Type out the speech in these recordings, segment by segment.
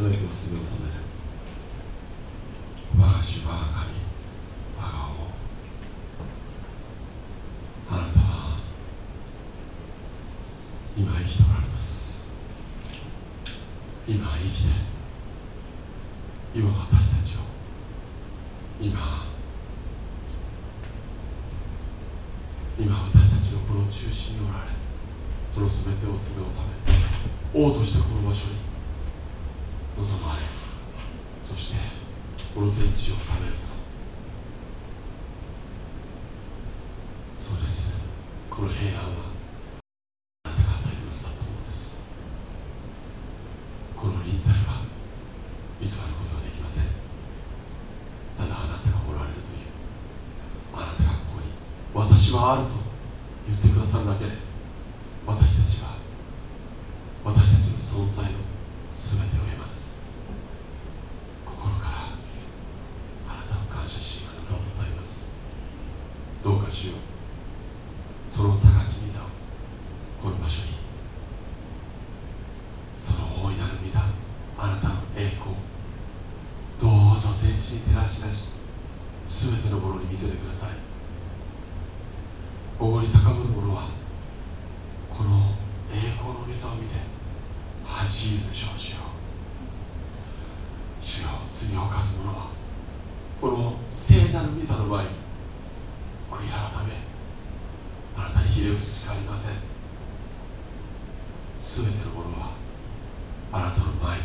全てをすべ収める。我が主我が神我が王あなたは今生きておられます今生きて今私たちを今今私たちのこの中心におられその全てをすべ収め王としてこの場所に望まれそしてこの全地を治めると。そうです。この平安はあなたが与えてくださったものですこの臨在は偽ることはできませんただあなたがおられるというあなたがここに私はあると言ってくださるだけで私たちは私たちの存在の全てを得ます心からあなたを感謝しあなたをたたえますどうかしようその高き御座をこの場所にその大いなる御座あなたの栄光どうぞ全地に照らし出し全てのものに見せてくださいここに高ぶる者はこの栄光の御座を見て恥じるでしょう主よ主よ罪を犯す者はこの聖なる御座の前に悔い改めあなたにひれ伏すしかありません全ての者はあなたの前に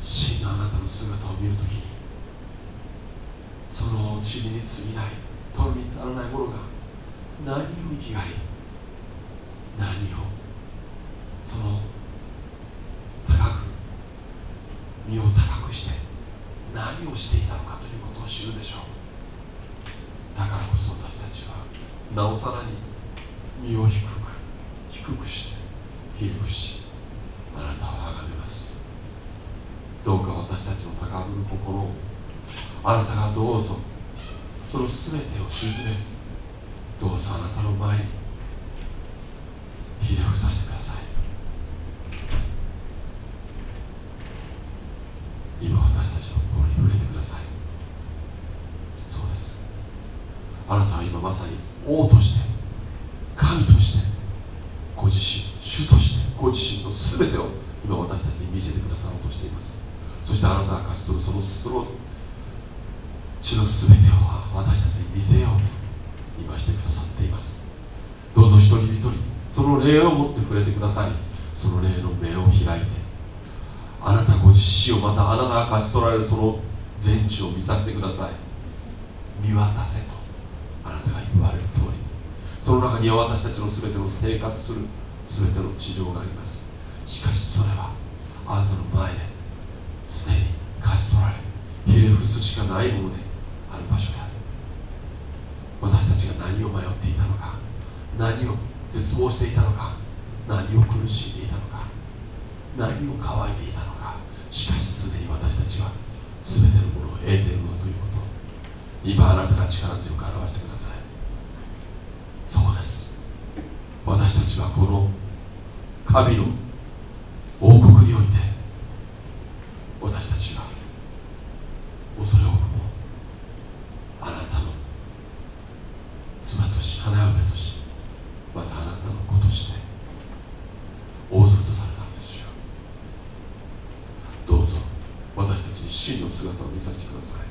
真のあなたの姿を見るときにその塵に過ぎないに足らないものが何を生きがい何をその高く身を高くして何をしていたのかということを知るでしょう。だからこそ私たちはなおさらに身を低く低くしてひれ伏しあなたを崇めます。どうか私たちの高ぶる心をあなたがどうぞその全てを沈めどうぞあなたの前にひれ伏させてください今私たちの心に触れてくださいそうですあなたは今まさに王として神としてご自身主としてご自身の全てを今私たちに見せてくださろうとしていますそしてあなたが勝ち取るそのその血の全てを私たちに見せようと今してくださっていますどうぞ一人一人その霊を持って触れてくださりその霊の目を開いて。あなたご自身をまたあなたが勝ち取られるその全地を見させてください。見渡せと。あなたが言われる通り。その中には私たちの全ての生活する全ての地上があります。しかしそれはあなたの前ですでに勝ち取られひれ伏すしかないものである場所である私たちが何を迷っていたのか何を絶望していたのか何を苦しんでいたのか何を乾いていたのかしかしすでに私たちは全てのものを得ているのだということ今あなたが力強く表してくださいそうです私たちはこの神の王国において私たちは恐れ多くもあなたの妻とし花嫁としまたあなたの子として王族とされたんですよどうぞ私たちに真の姿を見させてください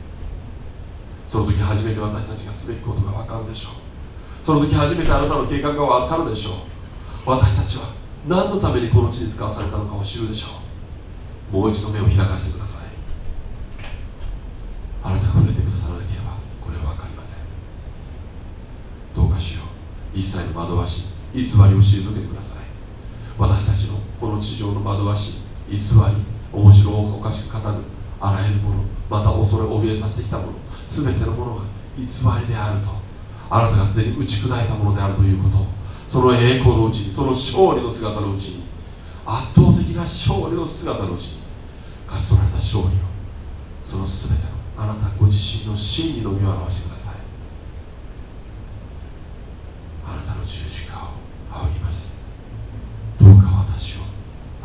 その時初めて私たちがすべきことが分かるでしょう。その時初めてあなたの計画が分かるでしょう。私たちは何のためにこの地に使わされたのかを知るでしょう。もう一度目を開かせてください。あなたが触れてくださらなければこれは分かりません。どうかしよう。一切の惑わし偽りを退けてください。私たちのこの地上の惑わし偽り面白おかしく語るあらゆるものまた恐れ怯えさせてきたもの全てのものが偽りであると。あなたがすでに打ち砕いたものであるということ。その栄光のうちにその勝利の姿のうちに圧倒的な勝利の姿のうちに勝ち取られた勝利をその全てのあなたご自身の真理の身を表してください。あなたの十字架を仰ぎます。どうか私を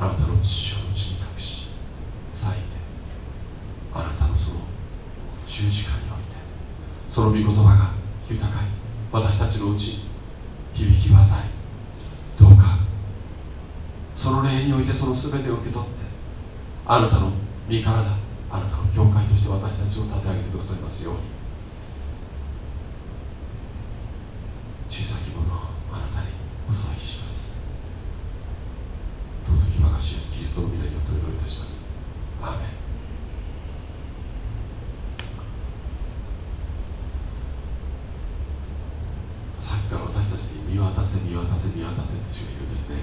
あなたの父親のうちに隠しその御言葉が豊かに私たちのうち響きを与えどうかその霊においてその全てを受け取ってあなたの身体あなたの教会として私たちを立て上げてくださいますように。小さきものをあなたにお捧げします。尊き我が主イエスキリストの皆によってお祈りいたします。アーメン。さっきから私たちに見渡せ見渡せ見渡せって主が言うんですね。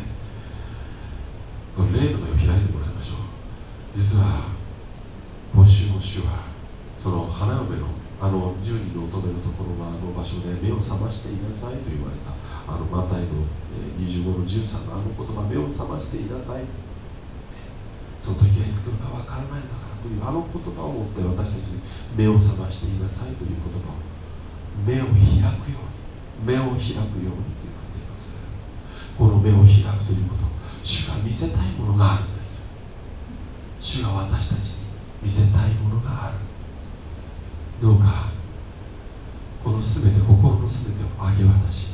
これ例の目を開いてもらいましょう。実は今週の主はその花嫁のあの10人の乙女のところはあの場所で目を覚ましていなさいと言われた。あのマタイの25の13のあの言葉目を覚ましていなさい。その時がいつ来るか分からないんだからというあの言葉を持って私たちに目を覚ましていなさいという言葉を目を開くように目を開くようにと言っていますこの目を開くということ。主が見せたいものがあるんです。主が私たちに見せたいものがある。どうか。この全て心の全てを明け渡し。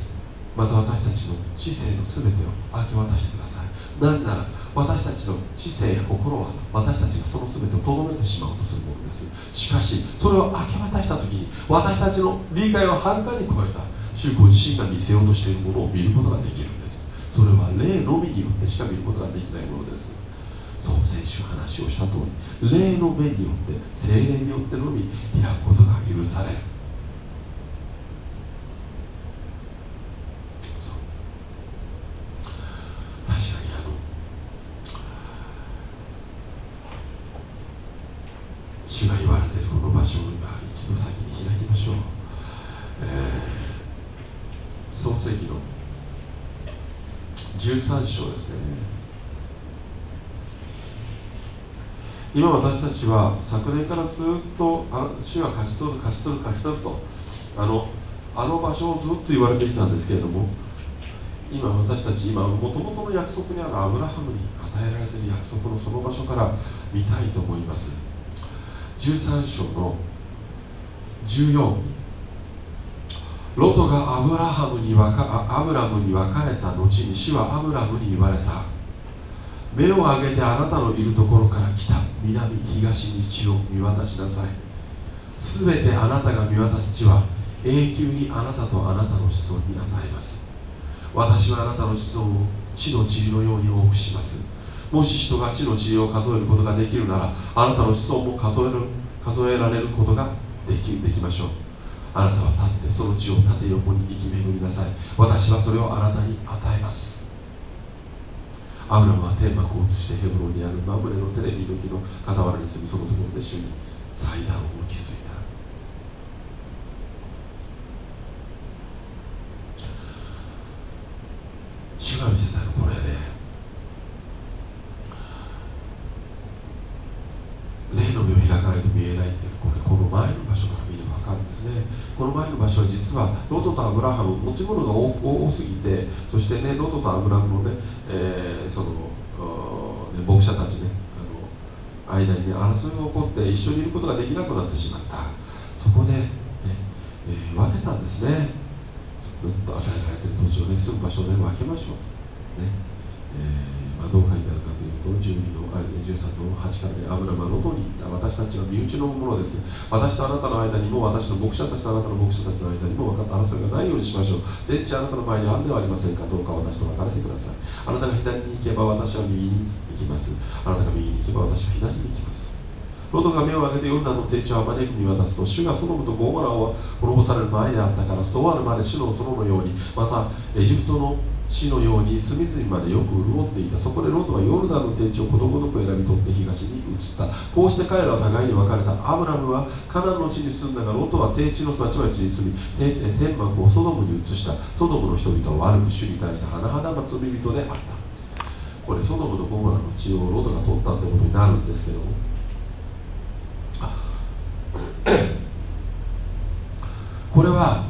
また私たちの知性の全てを明け渡してください。なぜなら私たちの知性や心は私たちがその全てをとどめてしまおうとするものです。しかしそれを明け渡した時に私たちの理解をはるかに超えた。主ご自身が見せようとしているものを見ることができるんです。それは霊のみによってしか見ることができないものです。そう先週話をした通り霊の目によって精霊によってのみ開くことが許される確かにあの主が言われているこの場所を今一度先に開きましょう、えー、創世記の13章ですね今私たちは昨年からずっとあ主は勝ち取る勝ち取る勝ち取るとあのあの場所をずっと言われていたんですけれども今私たち今もともとの約束にあるアブラハムに与えられている約束のその場所から見たいと思います。13章の14ロトがアブラハムに分かアブラムに別れた後に主はアブラムに言われた。目を上げてあなたのいるところから北南東西を見渡しなさい。すべてあなたが見渡す地は永久にあなたとあなたの子孫に与えます。私はあなたの子孫を地の塵のように多くします。もし人が地の塵を数えることができるならあなたの子孫も数える数えられることができできましょう。あなたは立ってその地を縦横に生き巡りなさい。私はそれをあなたに与えます。アブラムは天幕を移してヘブロンにあるマムレのテレビの木の傍らに住むそのところで主に祭壇を築いた主が見せたのこれね霊の目を開かないと見えないっていうこれこの前の場所から見れば分かるんですねこの前の場所は実はロトとアブラハム持ち物が多すぎてそしてねロトとアブラハムのねえー、その、ね、牧者たちねあの間に、ね、争いが起こって一緒にいることができなくなってしまった。そこでね、えー、分けたんですね。ぐっと与えられてる土地をね住む場所で分けましょう。とね、えーまあ、どう書いてあるか。と12の13の8からで、アブラムは喉に行った私たちは身内のものです。私とあなたの間にも私の牧者たちとあなたの牧者たちの間にも争いがないようにしましょう。全地あなたの前にあんではありませんかどうか私と別れてください。あなたが左に行けば私は右に行きます。あなたが右に行けば私は左に行きます。ロトが目を上げてヨルダンの低地をあまねく見渡すと主がソドムとゴモラを滅ぼされる前であったから終わるまで主の園のようにまたエジプトの死のように隅々までよく潤っていた。そこでロトはヨルダンの低地をことごとく選び取って東に移った。こうして彼らは互いに別れた。アブラムはカナンの地に住んだがロトは低地の町々に住み天幕をソドムに移した。ソドムの人々は悪く主に対して甚だ罪人であった。これソドムとゴモラの血をロトが取ったってことになるんですけども。これは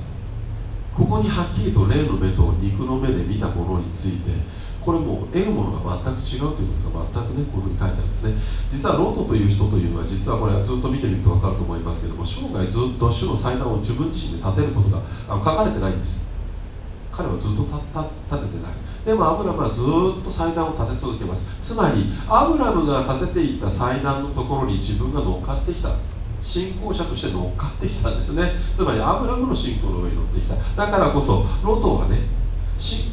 ここにはっきりと霊の目と肉の目で見たものについてこれも得るものが全く違うということが全くねこういうふうに書いてあるんですね。実はロートという人というのは実はこれはずっと見てみると分かると思いますけども生涯ずっと主の祭壇を自分自身で立てることがあの書かれてないんです。彼はずっと立ててない。でもアブラムはずっと祭壇を立て続けます。つまりアブラムが立てていった祭壇のところに自分が乗っかってきた。信仰者として乗っかってきたんですね。つまりアブラムの信仰の上に乗ってきた。だからこそロトはね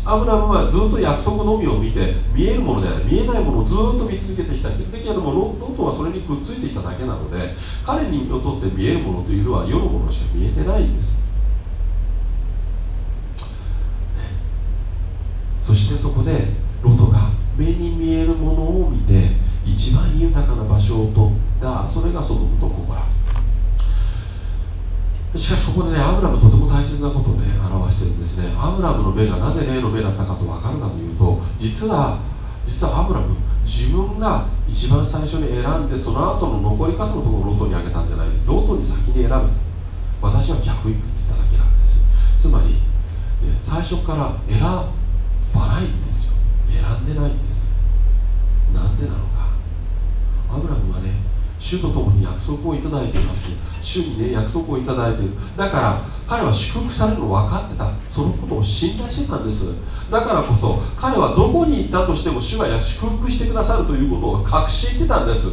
アブラムはずっと約束のみを見て見えるものではない見えないものをずっと見続けてきた人的にもロトはそれにくっついてきただけなので彼にとって見えるものというのは世のものしか見えてないんです。そしてそこでロトが目に見えるものを見て一番豊かな場所を取った。それがソドムとコゴラしかしここでねアブラムとても大切なことをね表してるんですね。アブラムの目がなぜ霊の目だったかと分かるかというと実は実はアブラム自分が一番最初に選んでその後の残りかすのところをロトにあげたんじゃないです。ロトに先に選べた私は逆行くって言っただけなんです。つまり最初から選ばないんですよ。選んでないんです。なんでなのか。アブラムはね主と共に約束をいただいています。主にね約束をいただいている。だから彼は祝福されるの分かってた。そのことを信頼してたんです。だからこそ彼はどこに行ったとしても主が祝福してくださるということを確信してたんです。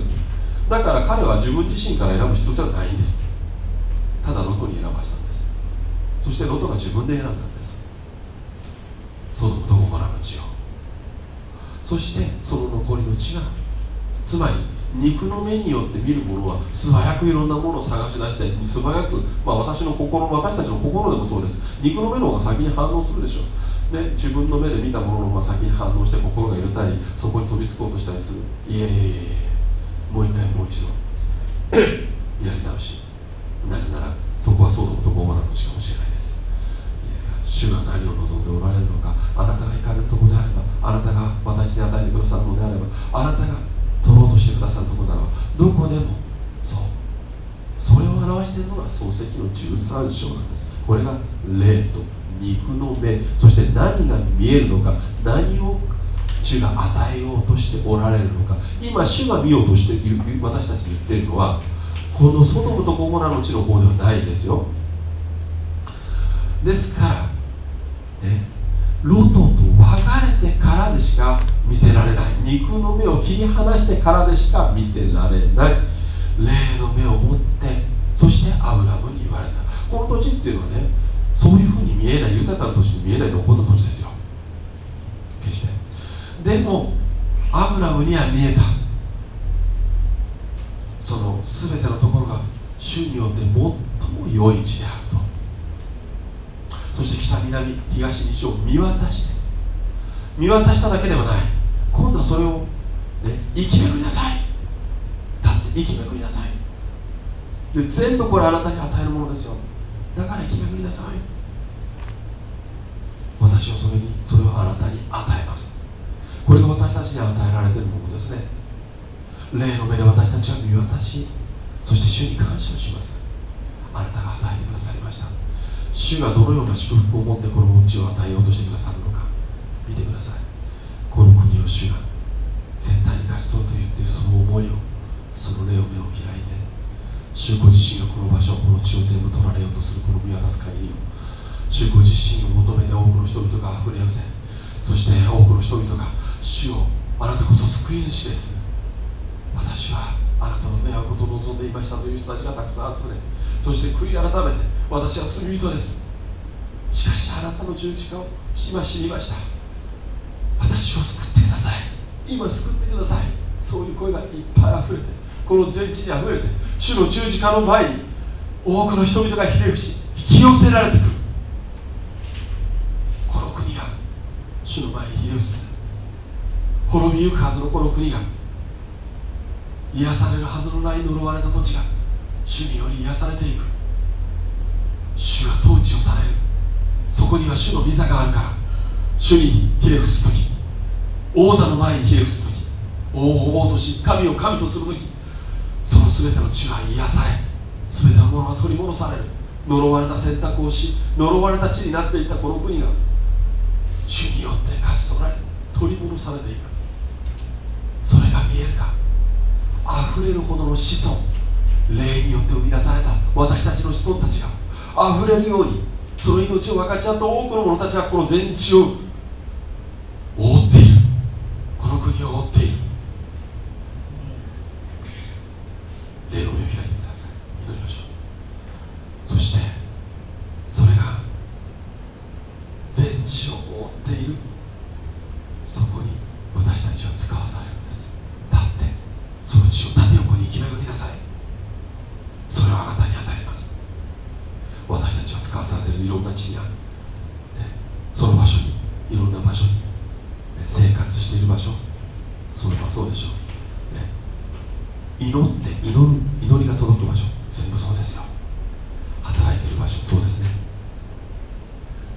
だから彼は自分自身から選ぶ必要性はないんです。ただロトに選ばしたんです。そしてロトが自分で選んだんです。そのどこからの地を。そしてその残りの地がつまり肉の目によって見るものは素早くいろんなものを探し出して素早く、まあ、私の心私たちの心でもそうです。肉の目の方が先に反応するでしょ。うで自分の目で見たものの方が先に反応して心が揺れたりそこに飛びつこうとしたりする。いえいえいえもう一回もう一度。やり直し。なぜならそこはそうとゴモラの地かもしれないです。いいですか？主が何を望んでおられるのかあなたが行かれるところであればあなたが私に与えてくださるのであればあなたが取ろうとしてくださるところならばどこでも。そう。それを表しているのが漱石の13章なんです。これが霊と肉の目。そして何が見えるのか。何を主が与えようとしておられるのか。今主が見ようとしている。私たちに言っているのはこのソドムとゴモラの地の方ではないですよ。ですからねロト別れてからでしか見せられない肉の目を切り離してからでしか見せられない。霊の目を持ってそしてアブラムに言われた。この土地っていうのはねそういうふうに見えない豊かな土地に見えない残った土地ですよ。決して。でもアブラムには見えた。その全てのところが主によって最も良い地であると。そして北南東西を見渡して見渡しただけではない。今度はそれを、ね、生き巡りなさい。だって生き巡りなさい。で全部これあなたに与えるものですよ。だから生き巡りなさい。私はそれにそれをあなたに与えます。これが私たちに与えられているものですね。霊の目で私たちは見渡しそして主に感謝します。あなたが与えてくださいました。主がどのような祝福を持ってこの地を与えようとしてくださるのか。見てください。この国を主が絶対に勝ち取ると言っているその思いをその霊を目を開いて主ご自身がこの場所この地を全部取られようとするこの見渡す限りを主ご自身を求めて多くの人々が溢れ寄せそして多くの人々が主をあなたこそ救い主です。私はあなたと出会うことを望んでいましたという人たちがたくさん集めそして悔い改めて私は罪人です。しかしあなたの十字架を今知りました。私を救ってください。今救ってください。そういう声がいっぱい溢れてこの全地に溢れて主の十字架の前に多くの人々がひれ伏し引き寄せられてくる。この国が主の前にひれ伏す。滅びゆくはずのこの国が癒されるはずのない呪われた土地が主により癒されていく。主が統治をされる。そこには主の御座があるから主にひれ伏す時。王座の前にひれ伏す時王を王とし神を神とする時その全ての地は癒され全てのものが取り戻される呪われた選択をし呪われた地になっていたこの国が主によって勝ち取られ取り戻されていく。それが見えるか。溢れるほどの子孫霊によって生み出された私たちの子孫たちが溢れるようにその命を分かち合った多くの者たちはこの全地を覆っているこの国を覆っている霊の目を開いてください祈りましょうそしてそれが全地を覆っているそこに私たちは使わされるんです立ってその地を縦横に生き巡りなさいそれはあなたに与えます私たちは使わされているいろんな地にある、ね、その場所にいろんな場所に、ね、生活している場所それはそうでしょう、ね、祈って祈る祈りが届く場所全部そうですよ働いている場所そうですね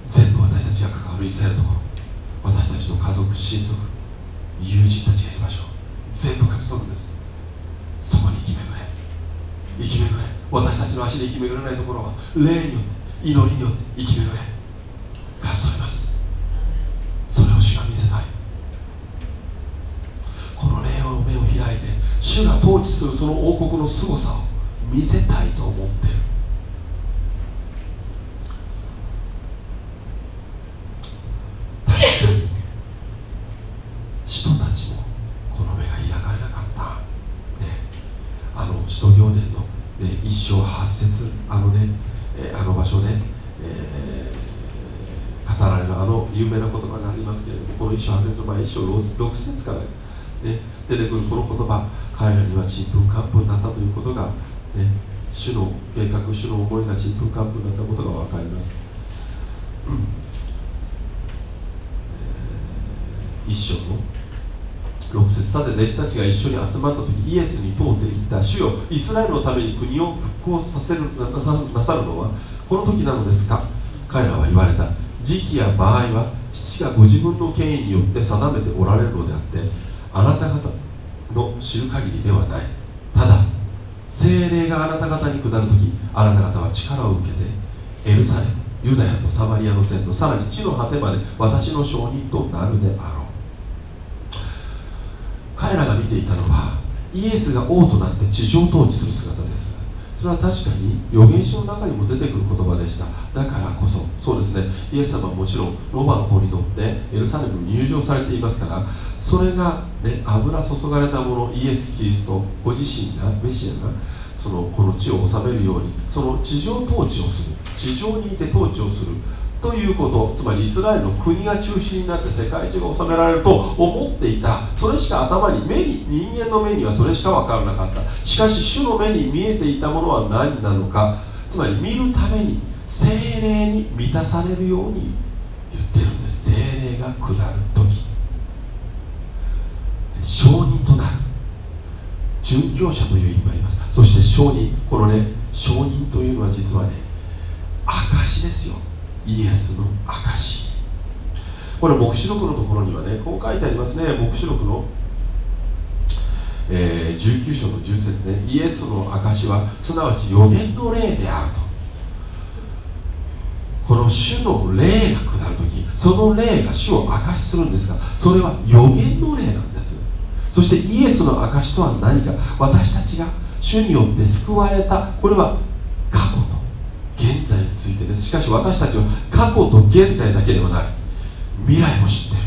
全部私たちが関わる一切のところ私たちの家族親族友人たちがいる場所全部勝ち取るんですそこに生き巡れ生き巡れ私たちの足で生き巡れないところは霊によって祈りによって生き巡れ勝ち取りますそれを主が見せたいこの霊の目を開いて主が統治するその王国の凄さを見せたいと思ってる確かに人たちもこの目が開かれなかった、ね、あの使徒行伝の、ね、一章八節あのね、えーあの場所で、えー語られるあの有名な言葉がありますけれどもこの一章八節の前一章六六節から、ね、出てくるこの言葉彼らにはちんぷんかんぷんになったということが、ね、主の計画がちんぷんかんぷんになったことが分かります、うんえー一章の6節。さて弟子たちが一緒に集まった時イエスに問うて言った。主よイスラエルのために国を復興させるなさなさるのはこの時なのですか？彼らは言われた。時期や場合は父がご自分の権威によって定めておられるのであってあなた方の知る限りではない。精霊があなた方に下る時あなた方は力を受けてエルサレムユダヤとサマリアの先とさらに地の果てまで私の証人となるであろう。彼らが見ていたのはイエスが王となって地上統治する姿。それは確かに預言書の中にも出てくる言葉でした。だからこそそうですね。イエス様はもちろんローマの方に乗ってエルサレムに入場されていますからそれが、ね、油注がれたものイエス・キリストご自身がメシアがそのこの地を治めるようにその地上統治をする。地上にいて統治をする。ということつまりイスラエルの国が中心になって世界中が治められると思っていた。それしか頭に目に人間の目にはそれしか分からなかった。しかし主の目に見えていたものは何なのか。つまり見るために精霊に満たされるように言ってるんです。精霊が下る時。証人となる。殉教者という意味があります。そして証人このね証人というのは実はね証ですよ。イエスの証。これ黙示録のところにはねこう書いてありますね。黙示録の、えー19章の10節ね。イエスの証はすなわち予言の霊であると。この主の霊が下るときその霊が主を証しするんですがそれは予言の霊なんです。そしてイエスの証とは何か。私たちが主によって救われた。これは過去。現在についてです。しかし私たちは過去と現在だけではない。未来も知ってる。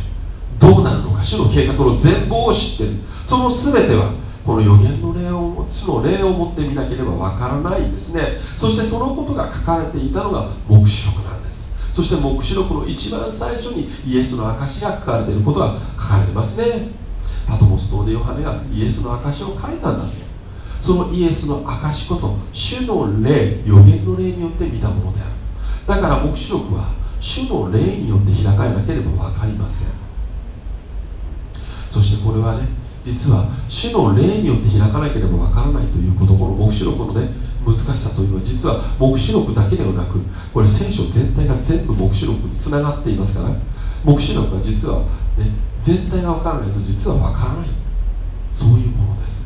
どうなるのか主の計画の全貌を知ってる。その全てはこの予言の霊を主の霊を持ってみなければわからないんですね。そしてそのことが書かれていたのが黙示録なんです。そして黙示録の一番最初にイエスの証が書かれていることが書かれてますね。パトモス島でヨハネがイエスの証を書いたんだ。とそのイエスの証こそ主の霊予言の霊によって見たものである。だから黙示録は主の霊によって開かれなければ分かりません。そしてこれはね実は主の霊によって開かなければ分からないということこの黙示録のね難しさというのは実は黙示録だけではなくこれ聖書全体が全部黙示録につながっていますから黙示録は実は、ね、全体が分からないと実は分からない。そういうものです。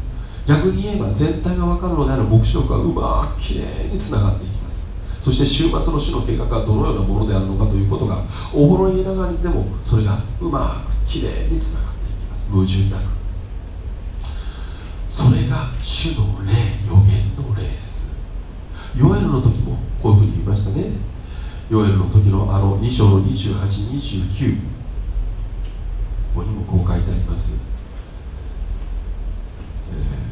逆に言えば全体が分かるのである黙示録はうまくきれいにつながっていきます。そして週末の主の計画がどのようなものであるのかということがおぼろげながらにでもそれがうまくきれいにつながっていきます。矛盾なく。それが主の霊予言の霊です。ヨエルの時もこういうふうに言いましたね。ヨエルの時のあの2章の2829ここにもこう書いてあります、えー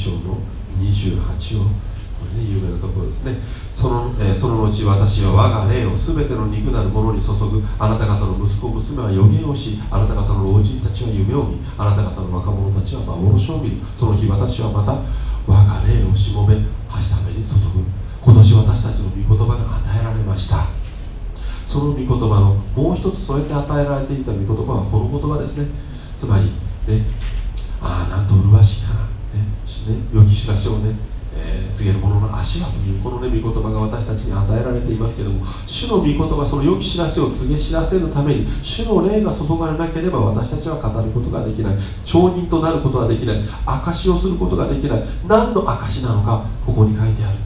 章の28をこれね有名なところですねその,、私は我が霊を全ての肉なるものに注ぐ。あなた方の息子娘は予言をしあなた方の老人たちは夢を見あなた方の若者たちは幻を見る。その日私はまた我が霊をしもべはしために注ぐ。今年私たちの御言葉が与えられました。その御言葉のもう一つそうやって与えられていた御言葉はこの言葉ですね。つまりねああなんと麗しいかな。ね、良き知らせをね、えー、告げる者の足はというこの、ね、御言葉が私たちに与えられていますけども主の御言葉その良き知らせを告げ知らせるために主の霊が注がれなければ私たちは語ることができない。証人となることはできない。証しをすることができない。何の証なのかここに書いてある。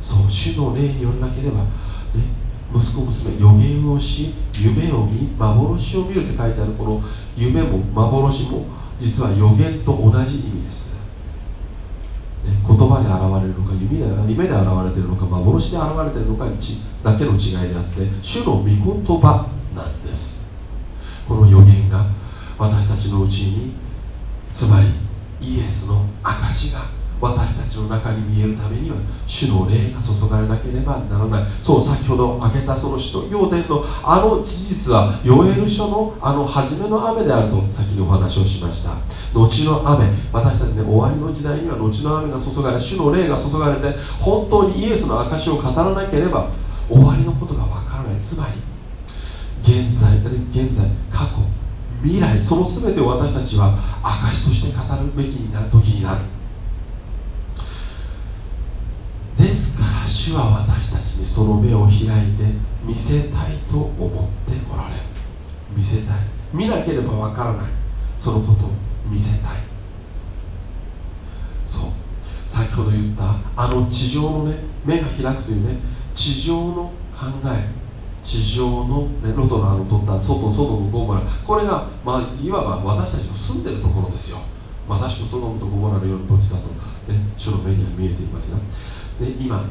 そう主の霊によらなければ、ね、息子娘予言をし夢を見幻を見るって書いてあるこの夢も幻も実は予言と同じ意味です。言葉で現れるのか夢で夢で現れているのか幻で現れているのかだけの違いであって主の御言葉なんです。この予言が私たちのうちにつまりイエスの証が私たちの中に見えるためには主の霊が注がれなければならない。そう先ほど挙げたその使徒行伝のあの事実はヨエル書のあの初めの雨であると先にお話をしました。後の雨私たちね終わりの時代には後の雨が注がれ主の霊が注がれて本当にイエスの証を語らなければ終わりのことがわからない。つまり現在現在過去未来その全てを私たちは証として語るべきになる時になる。ですから主は私たちにその目を開いて見せたいと思っておられる。見せたい。見なければわからない。そのことを見せたい。そう。先ほど言ったあの地上のね目が開くというね地上の考え。地上の、ね、ロトのあの取った外の外のゴモラ。これが、まあ、いわば私たちの住んでるところですよ。まさしくソドムとゴモラのような土地だと、ね、主の目には見えていますがで今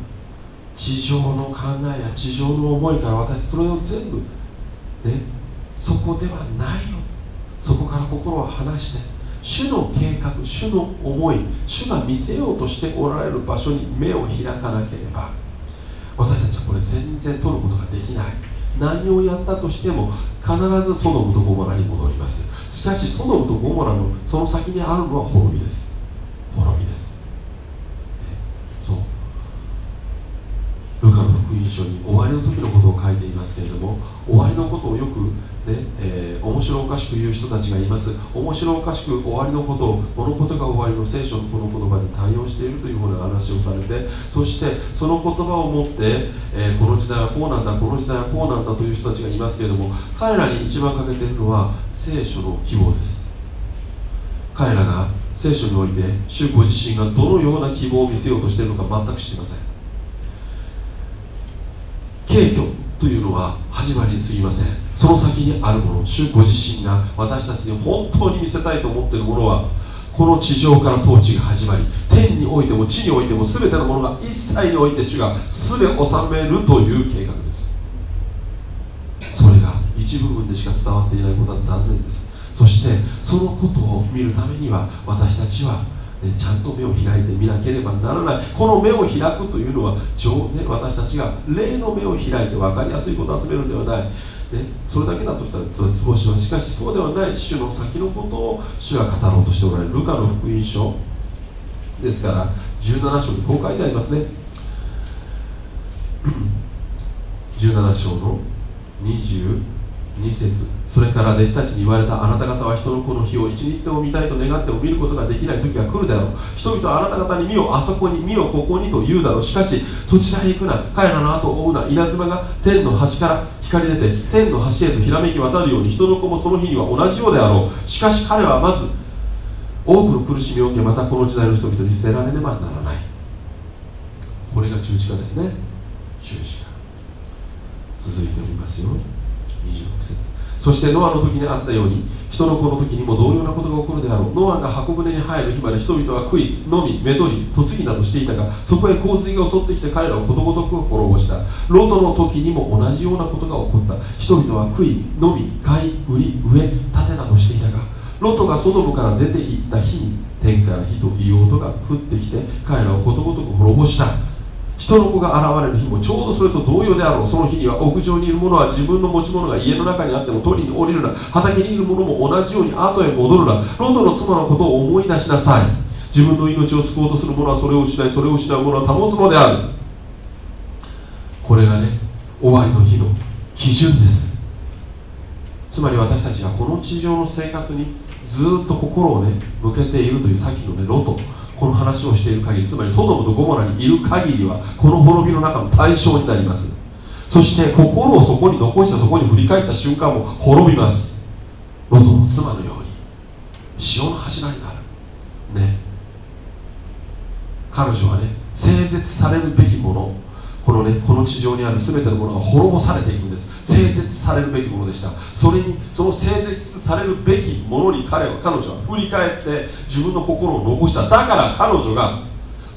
地上の考えや地上の思いから私それを全部ねそこではないよそこから心を離して主の計画主の思い主が見せようとしておられる場所に目を開かなければ私たちはこれ全然取ることができない。何をやったとしても必ずソドムとゴモラに戻ります。しかしソドムとゴモラのその先にあるのは滅びです。滅びですルカの福音書に終わりの時のことを書いていますけれども終わりのことをよくね、えー、面白おかしく言う人たちがいます。面白おかしく終わりのことをこのことが終わりの聖書のこの言葉に対応しているというふうな話をされてそしてその言葉を持って、えー、この時代はこうなんだこの時代はこうなんだという人たちがいますけれども彼らに一番欠けているのは聖書の希望です。彼らが聖書において主ご自身がどのような希望を見せようとしているのか全く知りません。軽挙というのは始まりにすぎません。その先にあるもの主ご自身が私たちに本当に見せたいと思っているものはこの地上から統治が始まり天においても地においても全てのものが一切において主が全て治めるという計画です。それが一部分でしか伝わっていないことは残念です。そしてそのことを見るためには私たちはちゃんと目を開いてみなければならない。この目を開くというのは、ね、私たちが霊の目を開いて分かりやすいことを集めるんではない、ね、それだけだとしたら絶望します。しかしそうではない。主の先のことを主は語ろうとしておられる。ルカの福音書ですから17章にこう書いてありますね。17章の23 2節。それから弟子たちに言われたあなた方は人の子の日を一日でも見たいと願っても見ることができない時が来るだろう。人々はあなた方に見よあそこに見よここにと言うだろう。しかしそちらへ行くな。彼らの後を追うな。稲妻が天の端から光り出て天の端へとひらめき渡るように人の子もその日には同じようであろう。しかし彼はまず多くの苦しみを受けまたこの時代の人々に捨てられねばならない。これが十字架ですね。十字架。続いておりますよ。26節。そしてノアの時にあったように人の子の時にも同様なことが起こるであろう。ノアが箱舟に入る日まで人々は食い飲みめとり嫁ぎなどしていたがそこへ洪水が襲ってきて彼らをことごとく滅ぼした。ロトの時にも同じようなことが起こった。人々は食い飲み買い売り植え建てなどしていたがロトがソドムから出て行った日に天から火と硫黄とが降ってきて彼らをことごとく滅ぼした。人の子が現れる日もちょうどそれと同様であろうその日には屋上にいる者は自分の持ち物が家の中にあっても取りに降りるな。畑にいる者も同じように後へ戻るな。ロトの妻のことを思い出しなさい。自分の命を救おうとする者はそれを失いそれを失う者は保つのである。これがね終わりの日の基準です。つまり私たちはこの地上の生活にずっと心をね向けているというさっきのねロトこの話をしている限りつまりソドムとゴモラにいる限りはこの滅びの中の対象になります。そして心をそこに残してそこに振り返った瞬間も滅びます。ロトの妻のように潮の柱になる。ね。彼女はね整絶されるべきものこのねこの地上にある全てのものが滅ぼされていくんです。整絶されるべきものでした。それにその整絶されるべきものに彼は彼女は振り返って自分の心を残した。だから彼女が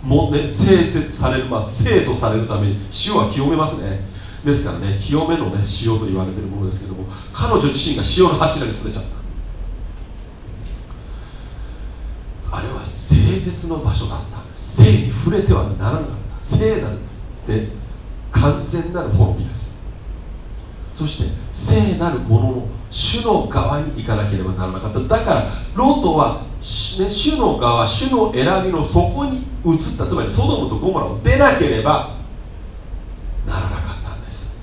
もうね整絶される、まあ、生とされるために塩は清めますね。ですからね清めのね塩と言われているものですけども彼女自身が塩の柱にされちゃった。あれは整絶の場所だった。性に触れてはならなかった。聖なるで完全なる滅びです。そして聖なるものの主の側に行かなければならなかった。だからロトは、ね、主の側主の選びの底に移った。つまりソドムとゴモラを出なければならなかったんです。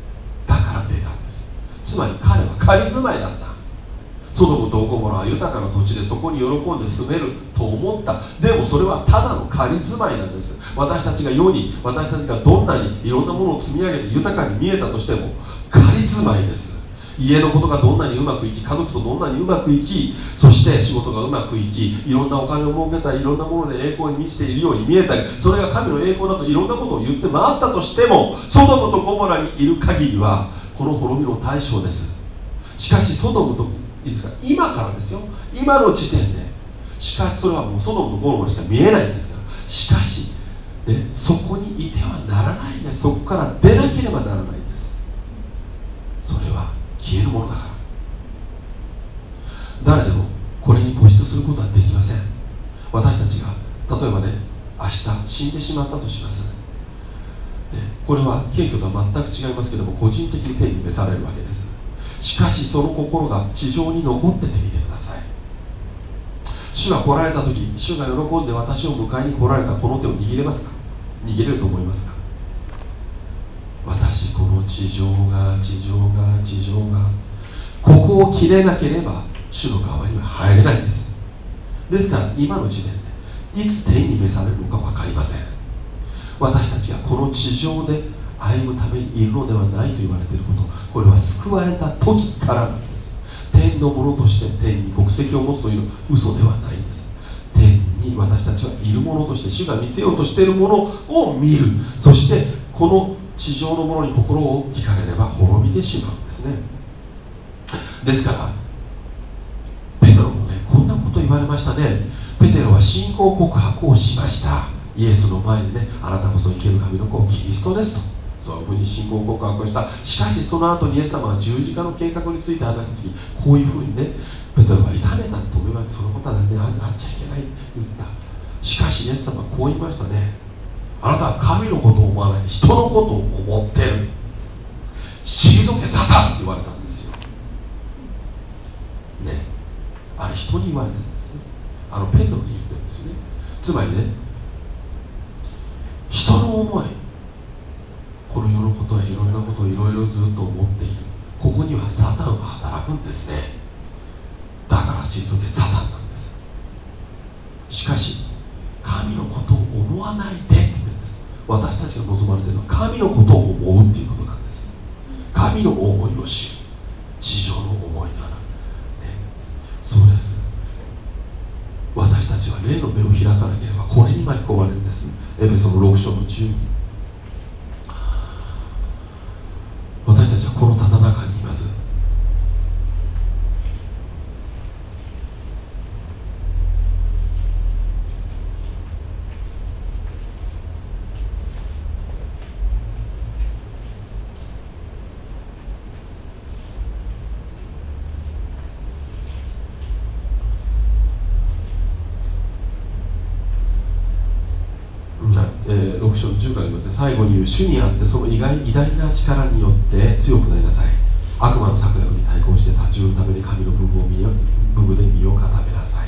だから出たんです。つまり彼は仮住まいだった。ソドムとゴモラは豊かな土地でそこに喜んで住めると思った。でもそれはただの仮住まいなんです。私たちが世に私たちがどんなにいろんなものを積み上げて豊かに見えたとしても仮住まいです。家のことがどんなにうまくいき家族とどんなにうまくいきそして仕事がうまくいきいろんなお金を儲けたりいろんなもので栄光に満ちているように見えたりそれが神の栄光だといろんなことを言って回ったとしてもソドムとゴモラにいる限りはこの滅びの対象です。しかしソドムといいですか今からですよ。今の時点で。しかしそれはもうソドムとゴモラしか見えないんですからしかし、ね、そこにいてはならないんです。そこから出なければならない。それは消えるものだから。誰でもこれに固執することはできません。私たちが例えばね明日死んでしまったとします。これは謙虚とは全く違いますけども個人的に天に召されるわけです。しかしその心が地上に残っててみてください。主が来られた時主が喜んで私を迎えに来られたこの手を握れますか？握れると思いますか？の地上が地上が地上が。ここを切れなければ主の側には入れないんです。ですから今の時点でいつ天に召されるのか分かりません。私たちがこの地上で歩むためにいるのではないと言われていること。これは救われた時からなんです。天のものとして天に国籍を持つという嘘ではないんです。天に私たちはいるものとして主が見せようとしているものを見る。そしてこの地上のものに心を惹かれれば滅びてしまうんですね。ですからペテロもねこんなこと言われましたね。ペテロは信仰告白をしました。イエスの前でねあなたこそ生ける神の子キリストですと。そういうふうに信仰告白をした。しかしその後にイエス様は十字架の計画について話した時にこういうふうにねペテロは勇めたと思いまそのことはねあっちゃいけない。言った。しかしイエス様はこう言いましたね。あなたは神のことを思わない。人のことを思ってる。退けサタンって言われたんですよ。ね。あれ人に言われてるんですよ。あのペテロに言ってるんですよね。つまりね人の思いこの世のことやいろんなことをいろいろずっと思っている。ここにはサタンは働くんですね。だから退けサタンなんです。しかし神のことを思わないで私たちが望まれているのは神のことを思うということなんです。神の思いを知る。地上の思いなら、ね、そうです。私たちは霊の目を開かなければこれに巻き込まれるんです。エペソの6章の12私たちはこのただ中にいます6章の10からありますね最後に言う主にあってその意外偉大な力によって強くなりなさい。悪魔の策略に対抗して立ち寄るために神の武具を身武具で身を固めなさい。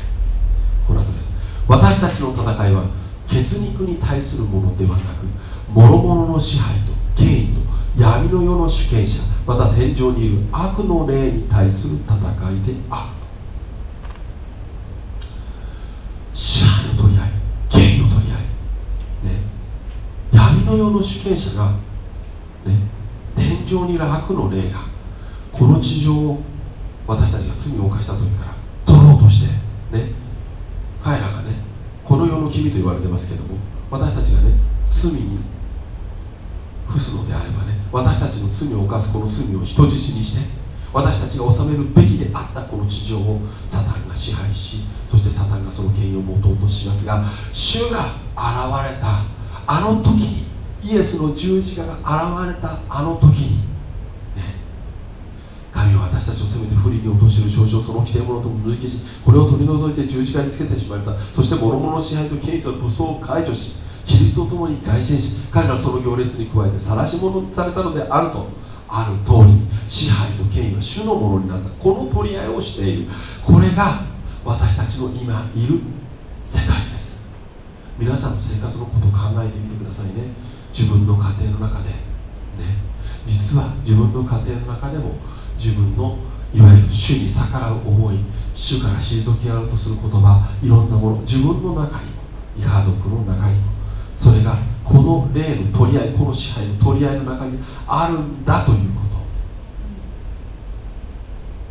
この後です。私たちの戦いは血肉に対するものではなく諸々の支配と権威と闇の世の主権者また天井にいる悪の霊に対する戦いである支配の取り合い権威の取り合いね闇の世の主権者が、ね、天井にいる悪の霊がこの地上を私たちが罪を犯した時から取ろうとしてね彼らがねこの世の君と言われてますけども私たちがね罪に伏すのであればね私たちの罪を犯すこの罪を人質にして私たちが治めるべきであったこの地上をサタンが支配しそしてサタンがその権威を持とうとしますが主が現れたあの時にイエスの十字架が現れたあの時に、ね、神は私たちを責めて不利に陥る症状その規定ものとも抜きしこれを取り除いて十字架につけてしまわれた。そして諸々の支配と権威と武装を解除しキリストと共に凱旋し彼らその行列に加えて晒し者されたのであると。ある通りに支配と権威は主のものになった。この取り合いをしている。これが私たちの今いる世界です。皆さんの生活のことを考えてみてくださいね。自分の家庭の中でね。実は自分の家庭の中でも自分のいわゆる主に逆らう思い主から退け合うとする言葉いろんなもの自分の中にも家族の中にもそれがこの霊の取り合いこの支配の取り合いの中にあるんだというこ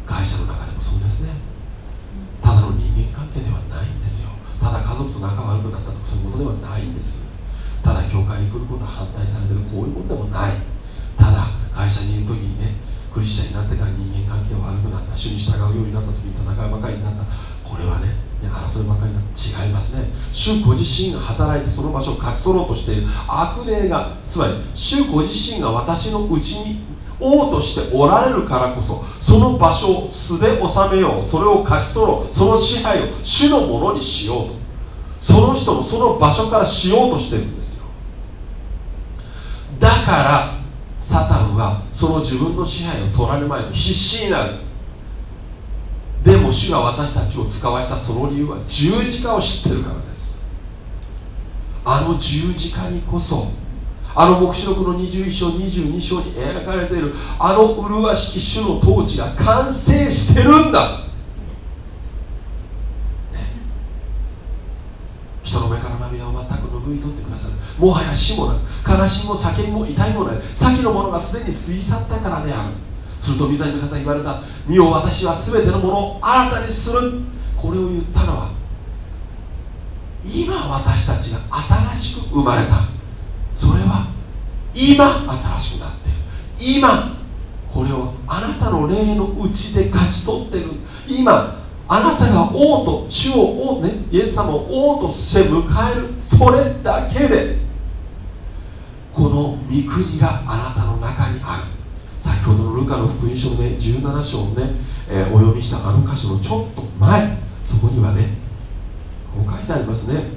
と会社の中でもそうですねただの人間関係ではないんですよただ家族と仲悪くなったとかそういうことではないんですただ教会に来ることは反対されてるこういうものでもない。ただ会社にいる時にねクリスチャンになってから人間関係が悪くなった主に従うようになった時に戦いばかりになった。これはね争いばかりになって違いますね。主ご自身が働いてその場所を勝ち取ろうとしている悪霊がつまり主ご自身が私のうちに王としておられるからこそその場所を素で収めようそれを勝ち取ろうその支配を主のものにしようと。その人のその場所からしようとしてるんです。だからサタンはその自分の支配を取られまいと必死になる。でも主が私たちを使わしたその理由は十字架を知ってるからです。あの十字架にこそあの黙示録の21章22章に描かれているあの麗しき主の統治が完成してるんだ、人の目から涙を全く拭い取ってくださる。もはや死もない悲しみも叫びも痛いもない先のものがすでに過ぎ去ったからである。すると御座に味方に言われた「見よ私は全てのものを新たにする」これを言ったのは今私たちが新しく生まれた。それは今新しくなっている今これをあなたの霊のうちで勝ち取ってる。今あなたが王と主を王ねイエス様を王として迎える。それだけでこの御国があなたの中にある。先ほどのルカの福音書のね17章をね、えー、お読みしたあの箇所のちょっと前そこにはねこう書いてありますね。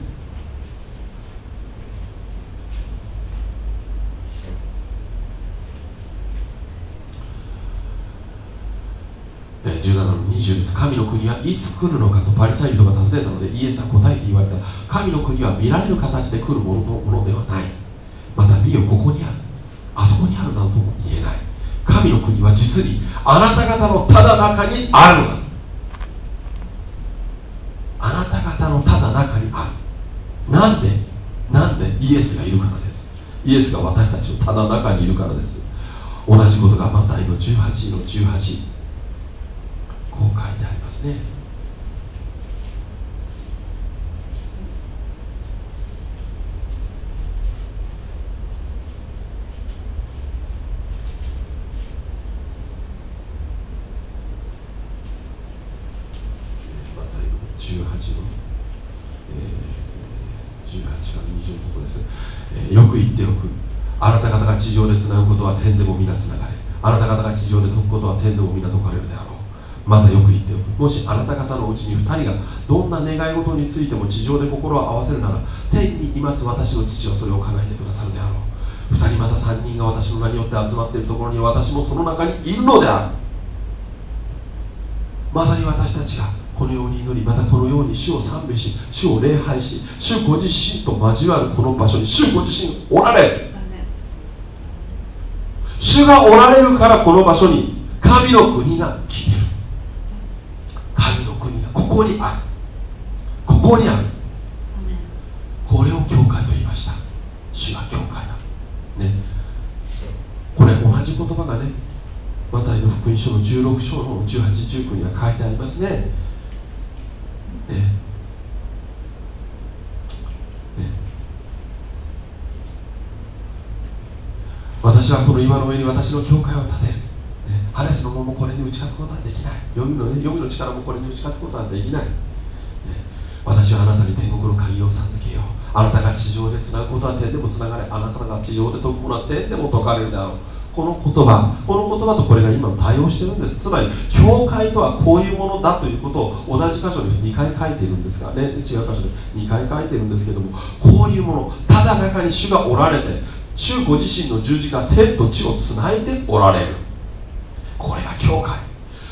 17の20です神の国はいつ来るのかとパリサイ人が尋ねたのでイエスは答えて言われた。神の国は見られる形で来るものものではない。また見よここにある。あそこにあるなどとも言えない。神の国は実にあなた方のただ中にある。のだあなた方のただ中にある。なんで？なんで？イエスがいるからです。イエスが私たちのただ中にいるからです。同じことがマタイの18の18こう書いてありますね18の、えー、18から20のところです、えー、よく言っておくあなた方が地上でつなぐことは天でも皆つながれ。あなた方が地上で解くことは天でも皆解かれるであろう。またよく言っておく。もしあなた方のうちに2人がどんな願い事についても地上で心を合わせるなら天にいます私の父はそれを叶えてくださるであろう。2人また3人が私の名によって集まっているところに私もその中にいるのである。まさに私たちがこのように祈りまたこのように主を賛美し主を礼拝し主ご自身と交わるこの場所に主ご自身おられ主がおられるからこの場所に神の国が来てる。神の国がここにある。ここにある。これを教会と言いました。主が教会だ。ね。これ同じ言葉がねマタイの福音書の16章の1819には書いてありますね。ね。私はこの岩の上に私の教会を建てる、ね、ハレスの門もこれに打ち勝つことはできない。読みの,、ね、読みの力もこれに打ち勝つことはできない、ね、私はあなたに天国の鍵を授けよう。あなたが地上でつなぐことは天でもつながれ。あなたが地上で解くものは天でも解かれるだろう。この言葉この言葉とこれが今対応してるんです。つまり教会とはこういうものだということを同じ箇所で2回書いているんですがね違う箇所で2回書いてるんですけどもこういうものただ中に主がおられて主ご自身の十字架天と地をつないでおられる。これが教会。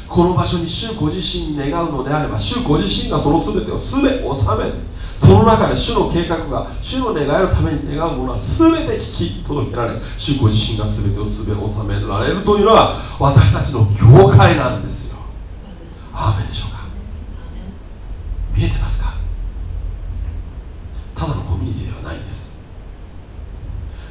この場所に主ご自身に願うのであれば主ご自身がその全てを全て収めてその中で主の計画が主の願いのために願うものは全て聞き届けられ主ご自身が全てを全て収められるというのが私たちの教会なんですよ。アーメンでしょうか見えてますかただのコミュニティではないんです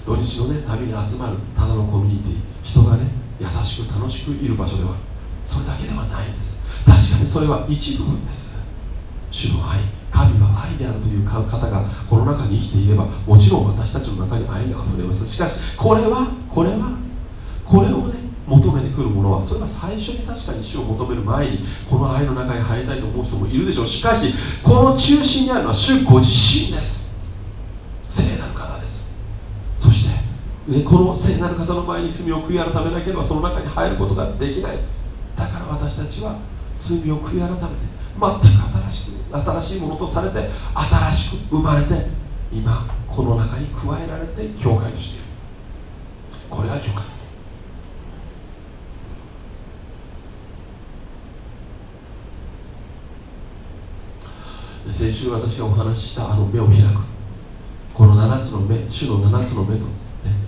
土日のね旅に集まるただのコミュニティ人がね優しく楽しくいる場所ではそれだけではないんです。確かにそれは一部分です。主の愛神は愛であるという方がこの中に生きていればもちろん私たちの中に愛があふれます。しかしこれはこれはこれをね求めてくるものはそれは最初に確かに主を求める前にこの愛の中に入りたいと思う人もいるでしょう。しかしこの中心にあるのは主ご自身です聖なる方ですそして、ね、この聖なる方の前に罪を悔い改めなければその中に入ることができない。だから私たちは罪を悔い改めて全く新しく新しいものとされて新しく生まれて今この中に加えられて教会としている。これが教会です。先週私がお話ししたあの目を開く。この7つの目主の7つの目と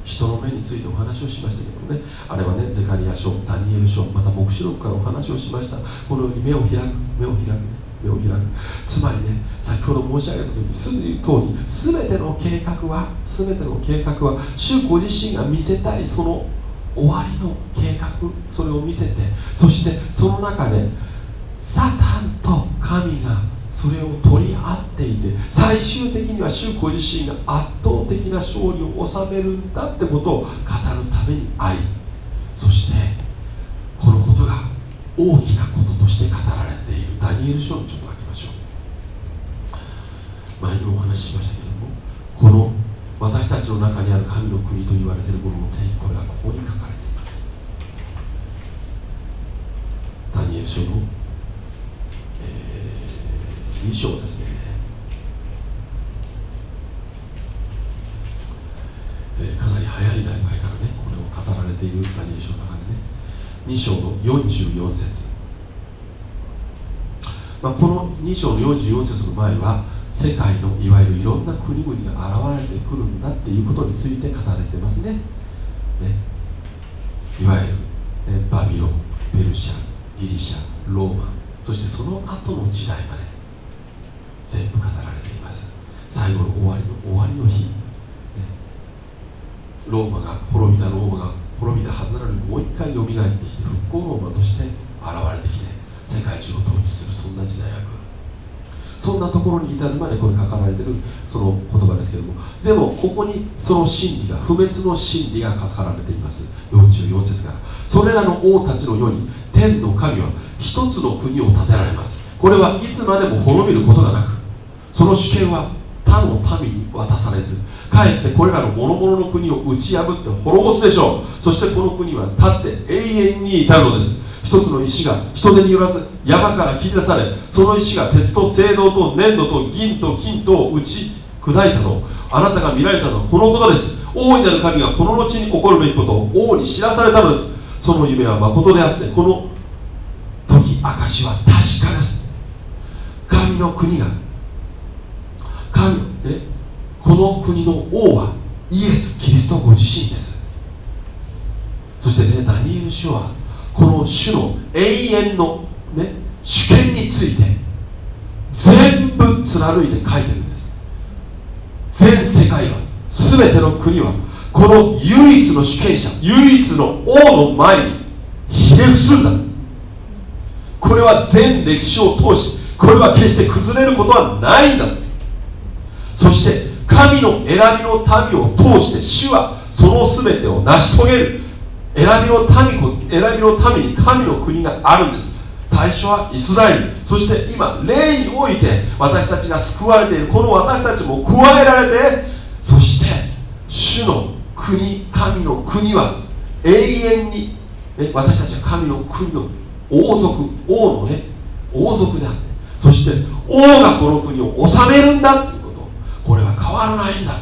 人の目についてお話をしましたけどね。あれはねゼカリア書ダニエル書また黙示録からお話をしました。このように目を開く目を開く目を開く。つまりね先ほど申し上げたすぐに通り全ての計画は全ての計画は主ご自身が見せたいその終わりの計画それを見せてそしてその中でサタンと神がそれを取り合っていて最終的には主ご自身が圧倒的な勝利を収めるんだってことを語るためにありそしてこのことが大きなこととして語られている。ダニエル書をちょっと開けましょう。前にもお話ししましたけどもこの私たちの中にある神の国と言われているものの定義これがここに書かれています。ダニエル書の2章ですね、えー、かなり早い段階からねこれを語られているダニエル書の中でね。2章の44節、まあ、この2章の44節の前は世界のいわゆるいろんな国々が現れてくるんだっていうことについて語られてますね。ね。いわゆるバビロンペルシャギリシャローマ。そしてその後の時代まで。全部語られています。最後の終わりの終わりの日、ね、ローマが滅びたローマが滅びたはずなのにもう一回よみがえってきて復興ローマとして現れてきて世界中を統治する。そんな時代が来る。そんなところに至るまでこれ書かれてるその言葉ですけども。でもここにその真理が不滅の真理が書かれています。44節から。それらの王たちの世に天の神は一つの国を建てられます。これはいつまでも滅びることがなくその主権は他の民に渡されずかえってこれらの諸々の国を打ち破って滅ぼすでしょう。そしてこの国は立って永遠に至るのです。一つの石が人手によらず山から切り出されその石が鉄と青銅と粘土と銀と金とを打ち砕いたの。あなたが見られたのはこのことです。大いなる神がこの後に起こるべきことを王に知らされたのです。その夢は誠であってこの時証は確かです。神の国が神えこの国の王はイエス・キリストご自身です。そしてねダニエル書はこの主の永遠の、ね、主権について全部貫いて書いてるんです。全世界は全ての国はこの唯一の主権者唯一の王の前にひれ伏すんだ。これは全歴史を通しこれは決して崩れることはないんだ。そして神の選びの民を通して主はその全てを成し遂げる。選びの民選びの民に神の国があるんです。最初はイスラエル。そして今霊において私たちが救われている。この私たちも加えられてそして主の国神の国は永遠に、ね、私たちは神の国の王族王のね王族であってそして王がこの国を治めるんだ。変わらないんだ。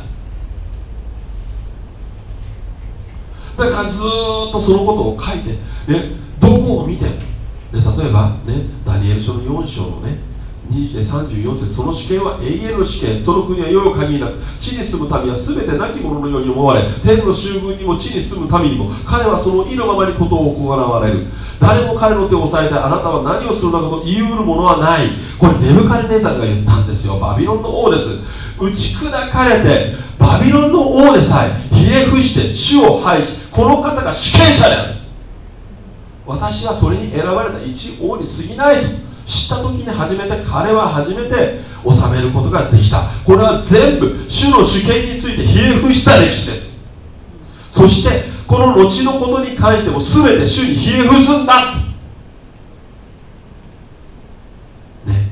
だからずっとそのことを書いて、ね、どこを見ても、ね、例えば、ね、ダニエル書の4章のね34節その主権は永遠の主権その国は世々限りなく地に住む民は全て亡き者のように思われ天の衆軍にも地に住む民にも彼はその意のままにことを行われる。誰も彼の手を押さえてあなたは何をするのかと言いうるものはない。これネブカルネザルが言ったんですよ。バビロンの王です。打ち砕かれてバビロンの王でさえひれ伏して主を拝しこの方が主権者である。私はそれに選ばれた。一王に過ぎない知った時に初めて彼は初めて治めることができた。これは全部主の主権についてひれ伏した歴史です。そしてこの後のことに関しても全て主にひれ伏すんだね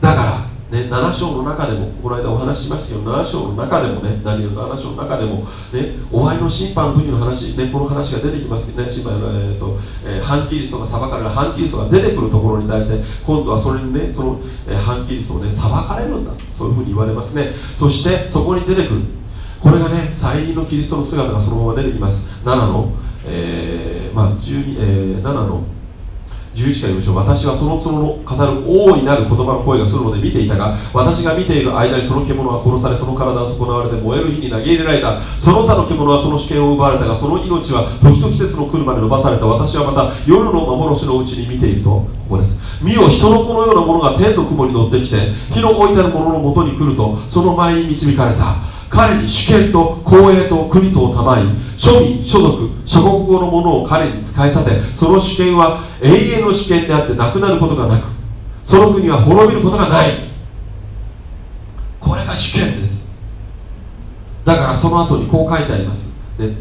だからね、7章の中でもこの間お話ししましたけど7章の中でもねダニエルの7章の中でも、ね、終わりの審判の時の話、ね、この話が出てきますね審判の、えーとえー、反キリストが裁かれる反キリストが出てくるところに対して今度はそれにねその、えー、反キリストをね裁かれるんだそういうふうに言われますね。そしてそこに出てくる。これがね再臨のキリストの姿がそのまま出てきます。7の、えーまあ12えー、7の11回読みましょう私はそのその語る大いなる言葉の声がするので見ていたが私が見ている間にその獣は殺されその体は損なわれて燃える火に投げ入れられた。その他の獣はその主権を奪われたがその命は時と季節の来るまで伸ばされた私はまた夜の幻のうちに見ていると。ここです。見よ人の子のようなものが天の雲に乗ってきて火の置いてあるもののもとに来るとその前に導かれた。彼に主権と公営と国とを賜り庶民所属諸国語のものを彼に使いさせその主権は永遠の主権であってなくなることがなくその国は滅びることがない。これが主権です。だからその後にこう書いてあります、ね、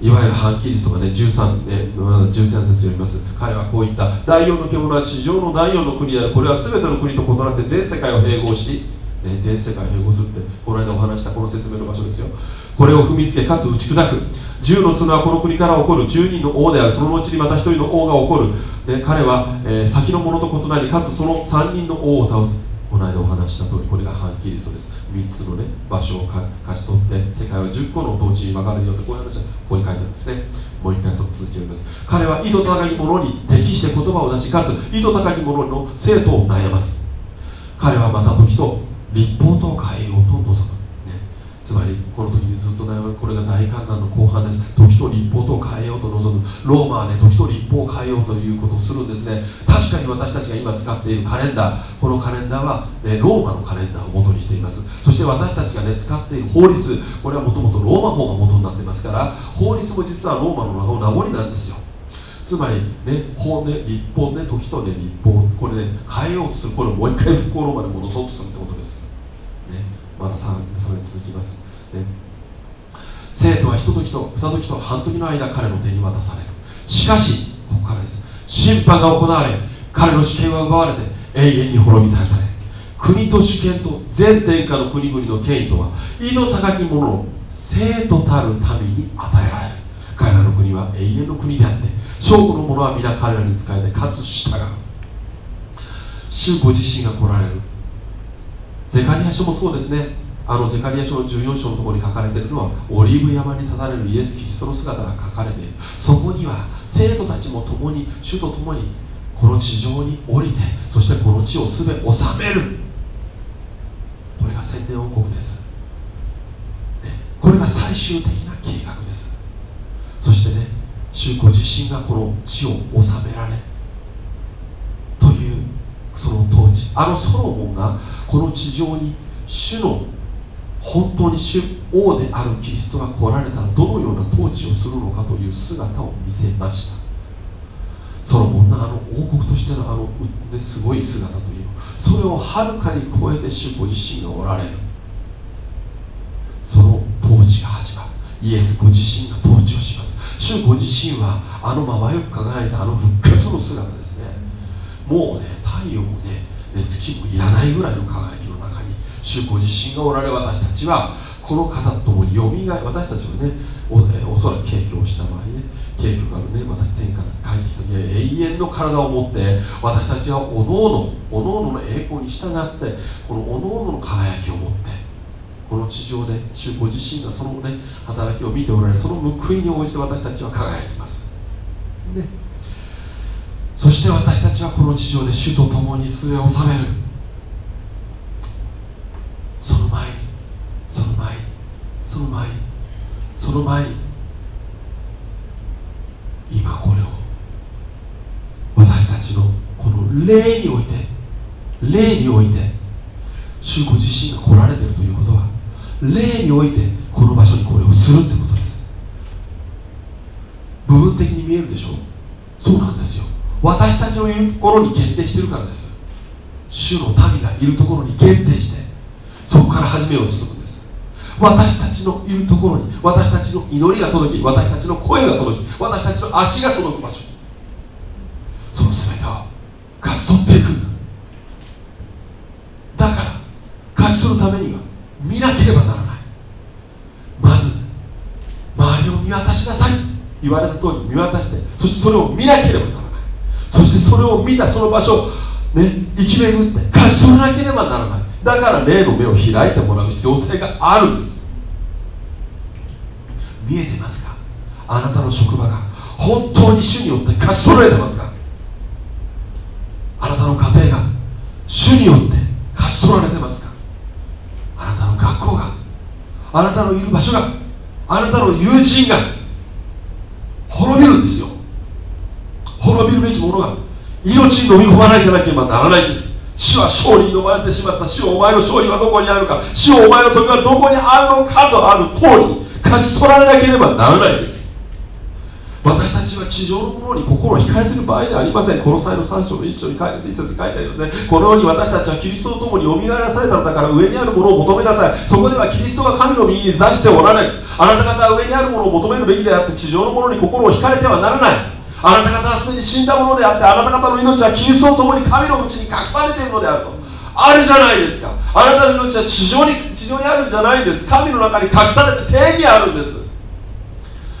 いわゆる反キリストがね13、ね、13節読みます。彼はこう言った。第4の獣は地上の第4の国である。これは全ての国と異なって全世界を併合しね、全世界併合するってこの間お話したこの説明の場所ですよ。これを踏みつけかつ打ち砕く。10の角はこの国から起こる。10人の王である。その後にまた1人の王が起こる、ね、彼は、えー、先のものと異なりかつその3人の王を倒す。この間お話した通りこれが反キリストです。3つの、ね、場所を勝ち取って世界は10個の統治に分かれるよってこういう話はここに書いてあるんですね。もう一回その続きを読みます。彼は意図高き者に適して言葉を出しかつ意図高き者の生徒を悩ます。彼はまた時と立法と変えようと望む、ね、つまりこの時にずっと悩むこれが大観覧の後半です。時と立法と変えようと望む。ローマはね時と立法を変えようということをするんですね。確かに私たちが今使っているカレンダーこのカレンダーは、ね、ローマのカレンダーを元にしています。そして私たちがね使っている法律これはもともとローマ法が元になってますから法律も実はローマの名残なんですよ。つまりね法ね立法ね時とね立法これね変えようとする。これをもう一回復興ローマで戻そうとするってことです。まださらに続きます。ね。生徒は一時と二時と半時の間彼の手に渡される。しかしここからです。審判が行われ彼の主権は奪われて永遠に滅び絶やされ国と主権と全天下の国々の権威とは意の高き者のを生徒たる民に与えられる。彼らの国は永遠の国であって証拠の者は皆彼らに仕えてかつ従う。主ご自身が来られる。ゼカリア書もそうですね。あのゼカリア書の14章のところに書かれているのはオリーブ山に立たれるイエス・キリストの姿が書かれている。そこには生徒たちも共に主と共にこの地上に降りてそしてこの地をすべ治める。これが千年王国です、ね、これが最終的な計画です。そしてね主ご自身がこの地を治められというその統治。あのソロモンがこの地上に主の本当に主王であるキリストが来られたらどのような統治をするのかという姿を見せました。ソロモンのあの王国としてのあの、ね、すごい姿というそれをはるかに超えて主ご自身がおられる。その統治が始まる。イエスご自身が統治をします。主ご自身はあのまばよく輝いたあの復活の姿ですね。もうね太陽もね月もいらないぐらいの輝きの中に主ご自身がおられ私たちはこの方と共によみがえ私たちはねおおそらく景挙をした場合ね景挙からね私天から帰ってきた時は永遠の体を持って私たちはおのおのおのおのの栄光に従ってこのおのおのの輝きを持ってこの地上で主ご自身がそのね働きを見ておられるその報いに応じて私たちは輝きます。ね。そして私たちはこの地上で主と共に末を治める。その前にその前にその前にその前に今これを私たちのこの霊において霊において主ご自身が来られているということは霊においてこの場所にこれをするってことです。部分的に見えるでしょう。そうなんですよ。私たちのいるところに限定してるからです。主の民がいるところに限定してそこから始めようとするんです。私たちのいるところに私たちの祈りが届き私たちの声が届き私たちの足が届く場所その全てを勝ち取っていく。だから勝ち取るためには見なければならない。まず周りを見渡しなさい。言われた通り見渡してそしてそれを見なければならない。そしてそれを見たその場所ね生き巡って勝ち取らなければならない。だから霊の目を開いてもらう必要性があるんです。見えてますか？あなたの職場が本当に主によって勝ち取られてますか？あなたの家庭が主によって勝ち取られてますか？あなたの学校があなたのいる場所があなたの友人が滅びるんですよ。滅びるべきものが命に飲み込まなければならないんです。主は勝利に飲まれてしまった。主お前の勝利はどこにあるか。主お前の時はどこにあるのかとある通り勝ち取られなければならないです。私たちは地上のものに心を惹かれている場合ではありません。この際の3章の一章に書いて一節書いてありますね。このように私たちはキリストと共によみがえらされたのだから上にあるものを求めなさい。そこではキリストが神の右に座しておられる。あなた方は上にあるものを求めるべきであって地上のものに心を惹かれてはならない。あなた方はすでに死んだものであってあなた方の命はキリストと共に神のうちに隠されているのであると。あるじゃないですか。あなたの命は地上に地上にあるんじゃないんです。神の中に隠されて天にあるんです。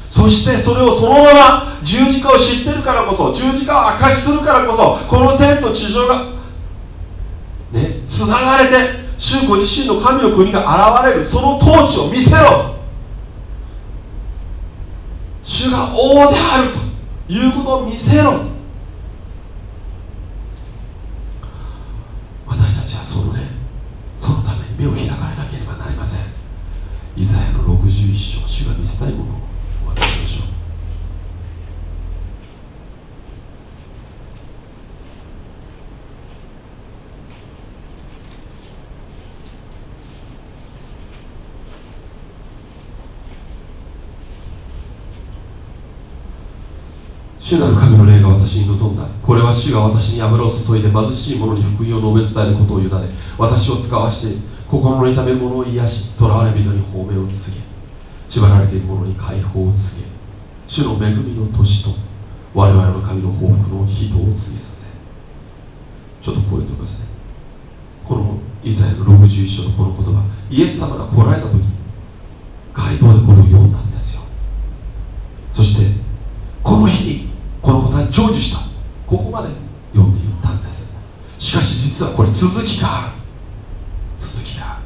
そしてそれをそのまま十字架を知ってるからこそ十字架を証しするからこそこの天と地上がねつながれて主ご自身の神の国が現れる。その統治を見せろ。主が王であると。いうことを見せろ。私たちはそのね。そのために目を開かれなければなりません。イザヤの61章主が見せたいものをお話ししましょう主なる神の霊が私に望んだ。これは主が私に油を注いで貧しい者に福音を述べ伝えることを委ね私を使わして心の痛め者を癒し囚われ人に褒めを告げ縛られている者に解放を告げ主の恵みの年と我々の神の報復の人を告げさせちょっとこういうとこですねこのイザヤの61章のこの言葉イエス様が来られた時街道でこれを読んだんですよ。そしてこの日にこのことは成就した。ここまで読んでいったんです。しかし実はこれ続きがある。続きがある。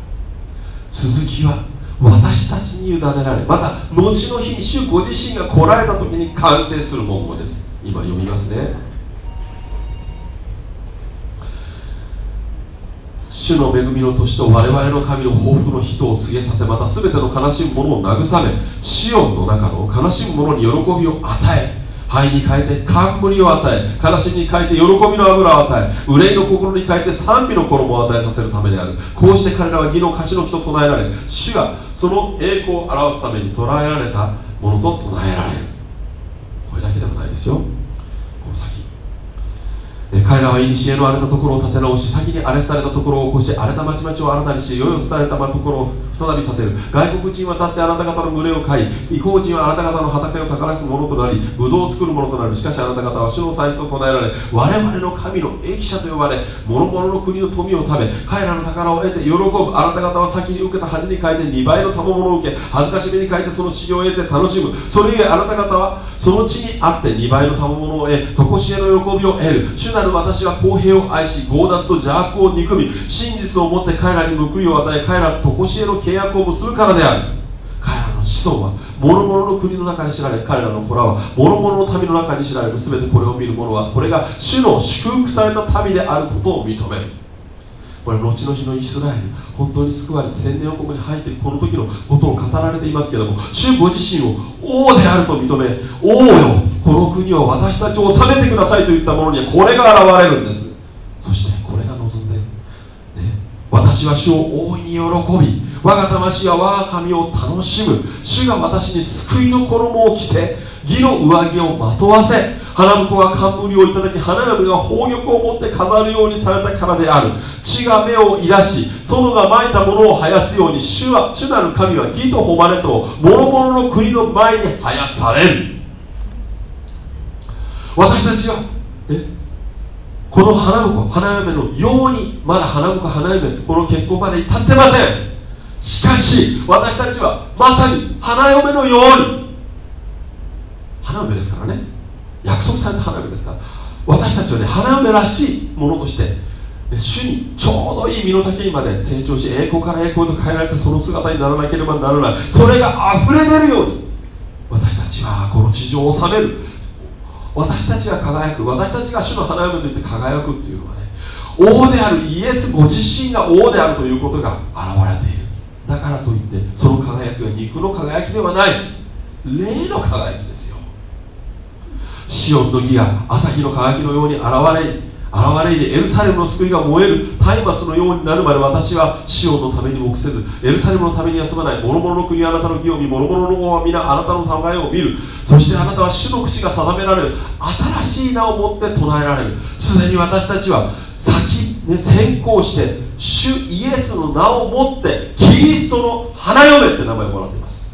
続きは私たちに委ねられまた後の日に主ご自身が来られた時に完成する文言です。今読みますね。主の恵みの年と我々の神の報復の人を告げさせまた全ての悲しむ者を慰めシオンの中の悲しむ者に喜びを与え灰に変えて冠を与え悲しみに変えて喜びの油を与え憂いの心に変えて賛美の衣を与えさせるためである。こうして彼らは義の歌詞の木と唱えられ主がその栄光を表すために捉えられたものと唱えられる。これだけでもないですよ。この先。彼らは古の荒れたところを建て直し先に荒れされたところを起こし荒れた町々を新たにし世を廃れたところを再び建てる。外国人は立ってあなた方の胸を飼い違法人はあなた方の畑を耕すものとなりブドウを作るものとなる。しかしあなた方は主の祭司と唱えられ我々の神の益者と呼ばれ諸々の国の富を食べ彼らの宝を得て喜ぶ。あなた方は先に受けた恥に変えて2倍の賜物を受け恥ずかしめに変えてその修行を得て楽しむ。それゆえあなた方はその地にあって2倍の賜物を得常しえの喜びを得る。主なる私は公平を愛し強奪と邪悪を憎み真実をもって彼らに報いを与え彼らと常しえの契約を結ぶからである。彼らの子孫は諸々の国の中に知られ彼らの子らは諸々の民の中に知られる。全てこれを見る者はこれが主の祝福された民であることを認める。これ後々のイスラエル本当に救われて宣伝王国に入っているこの時のことを語られていますけども主ご自身を王であると認め王よこの国を私たちを治めてくださいといったものにはこれが現れるんです。そしてこれが望んでいる、ね、私は主を大いに喜び我が魂は我が神を楽しむ。主が私に救いの衣を着せ義の上着をまとわせ花婿が冠をいただき花嫁が宝玉を持って飾るようにされたからである。血が目をいだし園がまいたものを生やすように主は主なる神は義と誉れと諸々の国の前に生やされる。私たちはえ？この花婿花嫁のようにまだ花婿花嫁この結婚まで至ってません。しかし私たちはまさに花嫁のように花嫁ですからね。約束された花嫁ですから。私たちはね花嫁らしいものとして主にちょうどいい身の丈にまで成長し栄光から栄光と変えられてその姿にならなければならない。それが溢れ出るように私たちはこの地上を治める。私たちが輝く私たちが主の花嫁といって輝くっていうのはね王であるイエスご自身が王であるということが現れている。だからといってその輝きは肉の輝きではない霊の輝きですよ。シオンの義が朝日の輝きのように現れ現れでエルサレムの救いが燃える松明のようになるまで私はシオンのために黙せずエルサレムのために休まない諸々の国あなたの義を見諸々の王は皆あなたの名前を見る。そしてあなたは主の口が定められる。新しい名をもって唱えられる。すでに私たちは、ね、先行して主イエスの名をもってキリストの花嫁って名前をもらってます。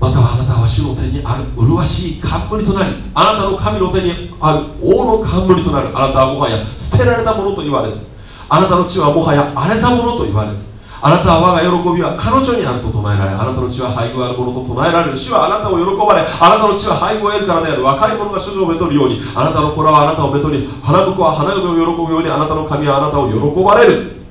またはあなたは主の手にある麗しい冠となりあなたの神の手にある王の冠となるあなたはもはや捨てられたものと言われずあなたの地はもはや荒れたものと言われずあなたは我が喜びは彼女にあると唱えられあなたの地は背後あるものと唱えられる主はあなたを喜ばれあなたの地は背後を得るからである若い者が主女をめとるようにあなたの子らはあなたをめとり花婿は花嫁を喜ぶようにあなたの神はあなたを喜ばれる。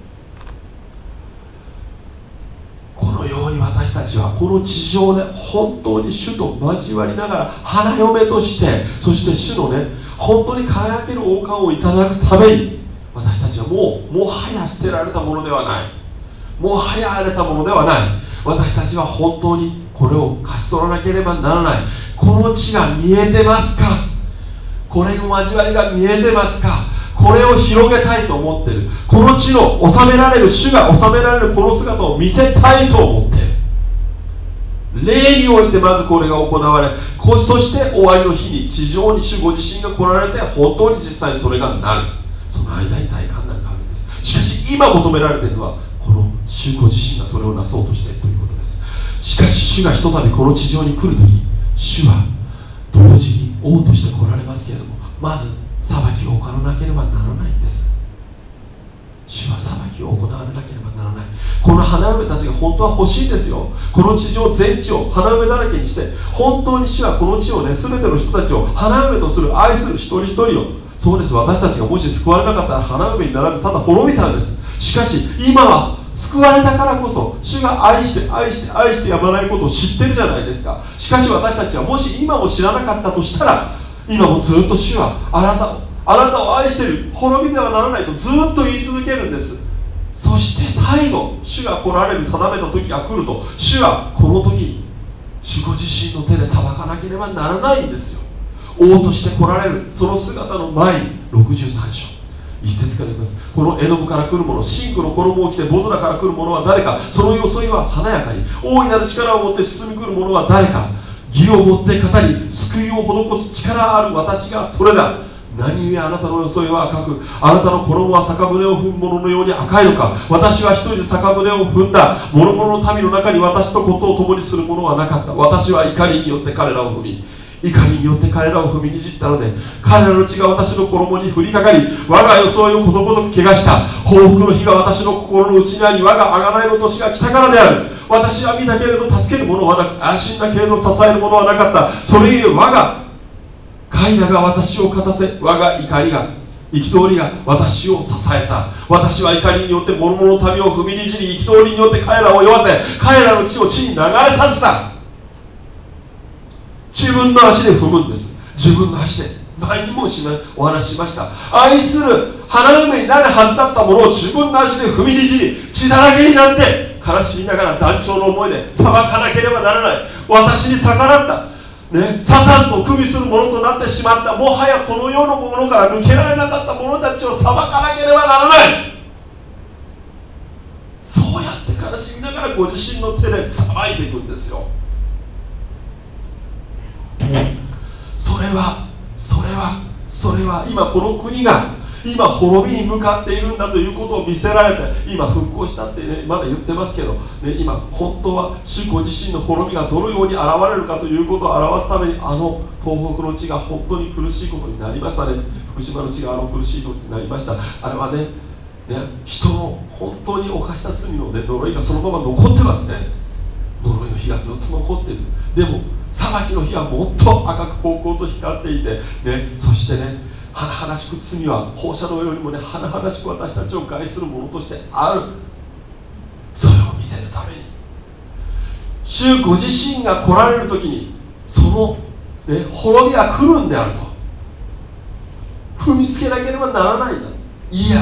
このように私たちはこの地上で本当に主と交わりながら花嫁としてそして主のね本当に輝ける王冠をいただくために私たちはもうもはや捨てられたものではない。もはや荒れたものではない。私たちは本当にこれを勝ち取らなければならない。この地が見えてますか？これの交わりが見えてますか？これを広げたいと思ってる。この地の治められる主が治められるこの姿を見せたいと思ってる。霊においてまずこれが行われそして終わりの日に地上に主ご自身が来られて本当に実際にそれがなる。その間に体感なんかあるんです。しかし今求められているのは主ご自身がそれをなそうとしているということです。しかし主がひとたびこの地上に来るとき主は同時に王として来られますけれどもまず裁きを行わなければならないんです。主は裁きを行わなければならない。この花嫁たちが本当は欲しいですよ。この地上全地を花嫁だらけにして本当に主はこの地をね全ての人たちを花嫁とする愛する一人一人をそうです。私たちがもし救われなかったら花嫁にならずただ滅びたんです。しかし今は救われたからこそ主が愛して愛して愛してやまないことを知ってるじゃないですか。しかし私たちはもし今も知らなかったとしたら今もずっと主はあなたをあなたを愛してる滅びではならないとずっと言い続けるんです。そして最後主が来られる定めた時が来ると主はこの時に主ご自身の手で裁かなければならないんですよ。王として来られるその姿の前に63章。一節から言います。この絵の具から来る者真紅の衣を着てボズラから来る者は誰か。その装いは華やかに大いなる力を持って進み来る者は誰か。義を持って語り救いを施す力ある私がそれだ。何故あなたの装いは赤くあなたの衣は酒舟を踏む者のように赤いのか。私は一人で酒舟を踏んだ。諸々の民の中に私とことを共にする者はなかった。私は怒りによって彼らを踏み怒りによって彼らを踏みにじったので彼らの血が私の衣に降りかかり我が装いをことごとく怪我した。報復の日が私の心の内にあり我が贖いの年が来たからである。私は見たけれど助ける者はなく安心だけれど支える者はなかった。それゆえ我がイダが私を勝たせ我が怒りが憤りが私を支えた。私は怒りによって諸々の旅を踏みにじり憤りによって彼らを酔わせ彼らの血を地に流れさせた。自分の足で踏むんです。自分の足で。前にもお話ししました。愛する花嫁になるはずだったものを自分の足で踏みにじり血だらけになって悲しみながら団長の思いで裁かなければならない。私に逆らった。ね、サタンと首するものとなってしまった。もはやこの世のものから抜けられなかった者たちを裁かなければならない。そうやって悲しみながらご自身の手で裁いていくんですよ。それはそれはそれは今この国が今滅びに向かっているんだということを見せられて今復興したってねまだ言ってますけど、ね、今本当は主ご自身の滅びがどのように現れるかということを表すためにあの東北の地が本当に苦しいことになりましたね。福島の地があの苦しいことになりました。あれはねね人の本当に犯した罪の、ね、呪いがそのまま残ってますね。呪いの火がずっと残ってる。でも裁きの火はもっと赤く高校と光っていて、ね、そしてね甚だしく罪は放射能よりもね甚だしく私たちを害するものとしてある。それを見せるために。主ご自身が来られる時にその、ね、滅びは来るんであると。踏みつけなければならないんだ。いや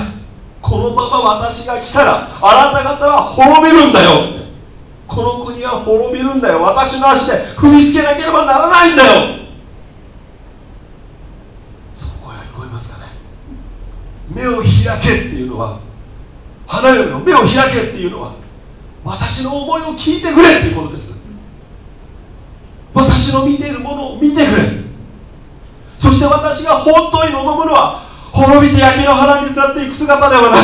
このまま私が来たらあなた方は滅びるんだよって。この国は滅びるんだよ。私の足で踏みつけなければならないんだよ。その声が聞こえますかね。目を開けっていうのは花嫁の目を開けっていうのは私の思いを聞いてくれっていうことです。私の見ているものを見てくれ。そして私が本当に望むのは滅びて焼けの花になっていく姿ではなく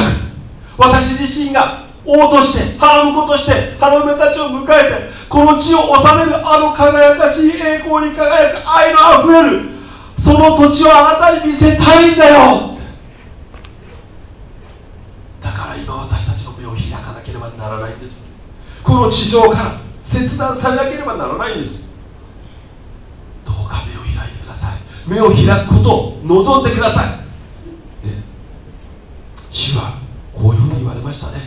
私自身が王として花婿として花嫁たちを迎えてこの地を治めるあの輝かしい栄光に輝く愛のあふれるその土地をあなたに見せたいんだよ。だから今私たちの目を開かなければならないんです。この地上から切断されなければならないんです。どうか目を開いてください。目を開くことを望んでください、ね、主はこういうふうに言われましたね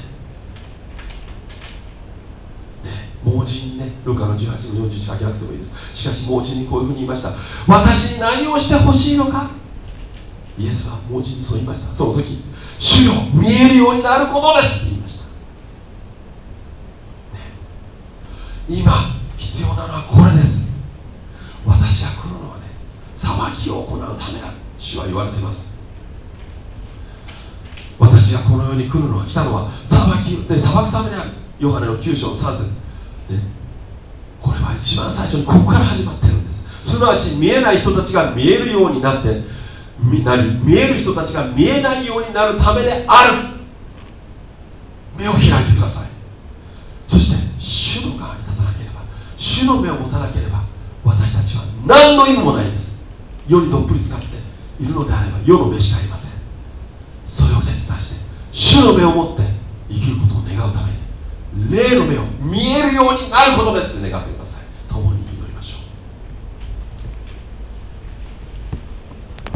ね盲人にねルカの18の41書けなくてもいいです。しかし盲人にこういうふうに言いました。私に何をしてほしいのか？イエスは盲人にそう言いました。その時主よ見えるようになることですって言いました、ね、今必要なのはこれです。私が来るのはね裁きを行うためだ。主は言われています。私がこの世に来るのは来たのは裁きで裁くためである。ヨハネの9章3節、ね、これは一番最初にここから始まってるんです。すなわち見えない人たちが見えるようになって見見える人たちが見えないようになるためである。目を開いてください。そして主の側に立たなければ主の目を持たなければ私たちは何の意味もないです。世にどっぷり使っているのであれば世の目しかありません。それを切断して主の目を持って生きることを願うために霊の目を見えるようになることですって願って